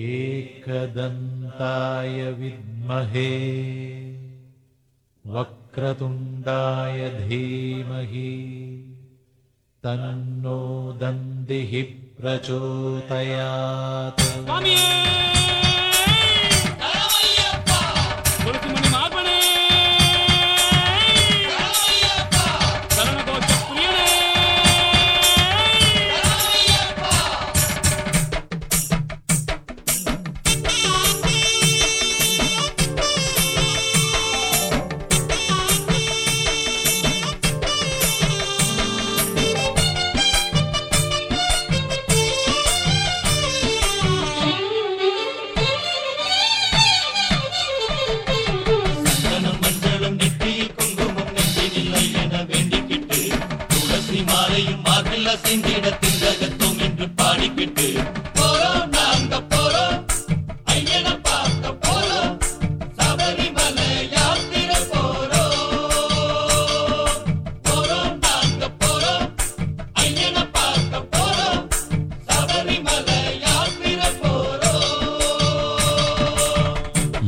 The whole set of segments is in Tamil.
एकदन्ताय विद्महे वक्रतुण्डाय धीमहि तन्नो दन्दिः प्रचोदयात्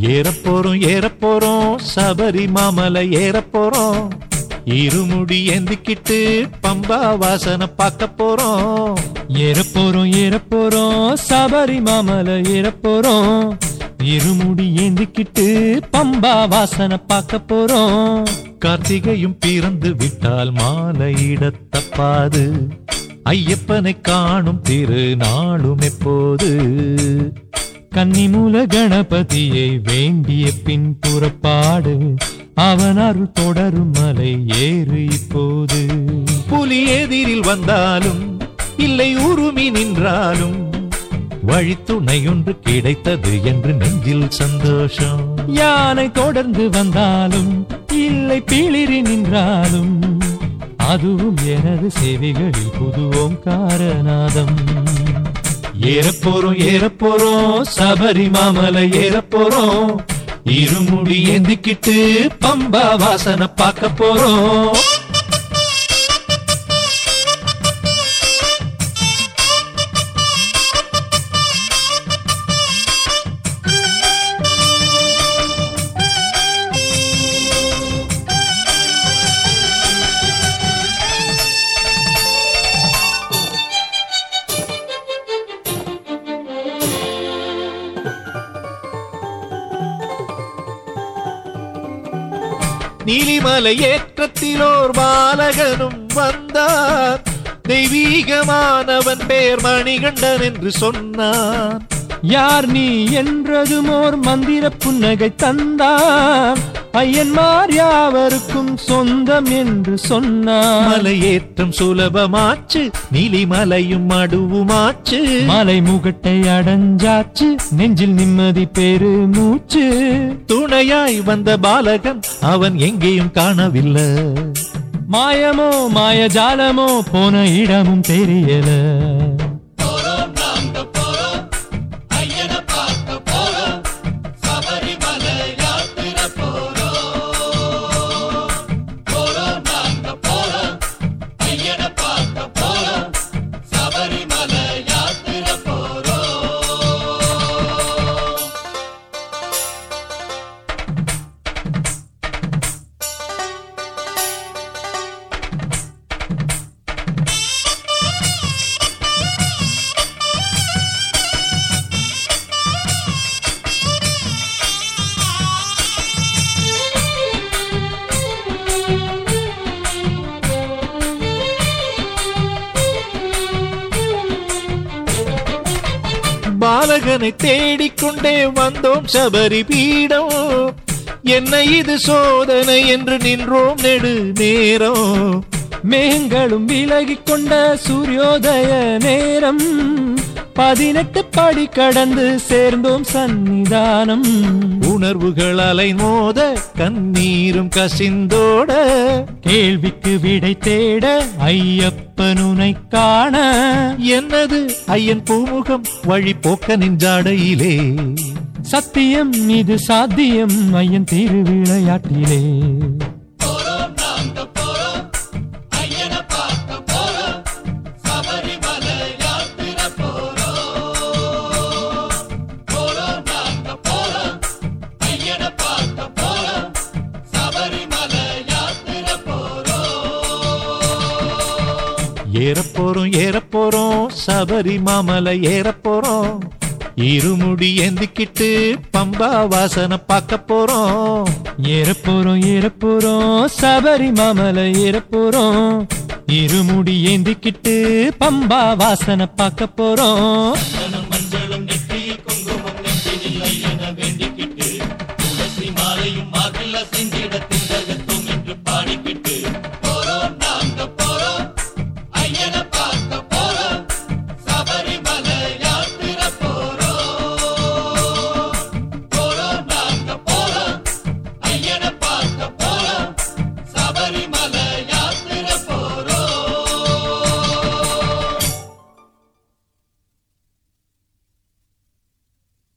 ஏறப்போறோம் ஏறப்போறோம் சபரி ஏறப்போறோம். இருமுடி எந்திக்கிட்டு பம்பா வாசனை பார்க்க போறோம். ஏறப்போறோம் ஏறப்போறோம் சபரி மாமல ஏறப்போறோம். இருமுடி ஏந்திக்கிட்டு பம்பா வாசனை பார்க்க போறோம். கார்த்திகையும் பிறந்து விட்டால் மாலையிட தப்பாது ஐயப்பனை காணும் திருநாளும் எப்போது. கன்னிமூல கணபதியை வேண்டிய பின் புறப்பாடு. அவன் அருள் தொடரும் மலை ஏறு இப்போது. புலி எதிரில் வந்தாலும் இல்லை உருமி நின்றாலும் வழித்துணையொன்று கிடைத்தது என்று நெஞ்சில் சந்தோஷம். யானை தொடர்ந்து வந்தாலும் இல்லை பிளிரி நின்றாலும் அதுவும் எனது செவிகளில் புதுவோம் காரநாதம் ஏறப்போறோம் ஏறப்போறோம் சபரிமாமலை ஏறப்போறோம் இருமுடி ஏந்திக்கிட்டு பம்பா வாசனை பார்க்க போறோம். நீலிமலை ஏற்றத்திலோர் பாலகனும் வந்தார். தெய்வீகமானவன் பேர் மணிகண்டன் என்று சொன்னான் யார் நீ என்றதும் ஓர் மந்திர புன்னகை தந்தான் ஐயன்மார் யாவருக்கும் சொந்தம் என்று சொன்னான் மலையேற்றம் சுலபமாச்சு நீலிமலையும் மடுவுமாச்சு. மலை முகட்டை அடைஞ்சாச்சு நெஞ்சில் நிம்மதி பெரு மூச்சு துணையாய் வந்த பாலகன் அவன் எங்கேயும் காணவில்லை. மாயமோ மாயஜாலமோ போன இடமும் தெரியல. பாலகனை தேடிக்கொண்டே வந்தோம் சபரி பீடம். என்ன இது சோதனை என்று நின்றோம் நெடு நேரம். மேங்களும் விலகிக் கொண்ட சூரியோதய நேரம். பதினெட்டு படி கடந்து சேர்ந்தோம் சந்நிதானம். உணர்வுகள் அலை மோத கண்ணீரும் கசிந்தோட கேள்விக்கு விடை தேட ஐயப்பனுனை காண. என்னது? ஐயன் பூமுகம் வழி போக்க நின்றாடையிலே. சத்தியம் இது சாத்தியம் ஐயன் திருவிளையாட்டிலே. ஏறப்போறோம் ஏறப்போறோம். சபரி ஏறப்போறோம். இருமுடி ஏந்திக்கிட்டு பம்பா வாசனை பார்க்க போறோம். ஏறப்போறோம் ஏறப்போறோம். சபரி ஏறப்போறோம். இருமுடி ஏந்திக்கிட்டு பம்பா வாசனை பார்க்க போறோம்.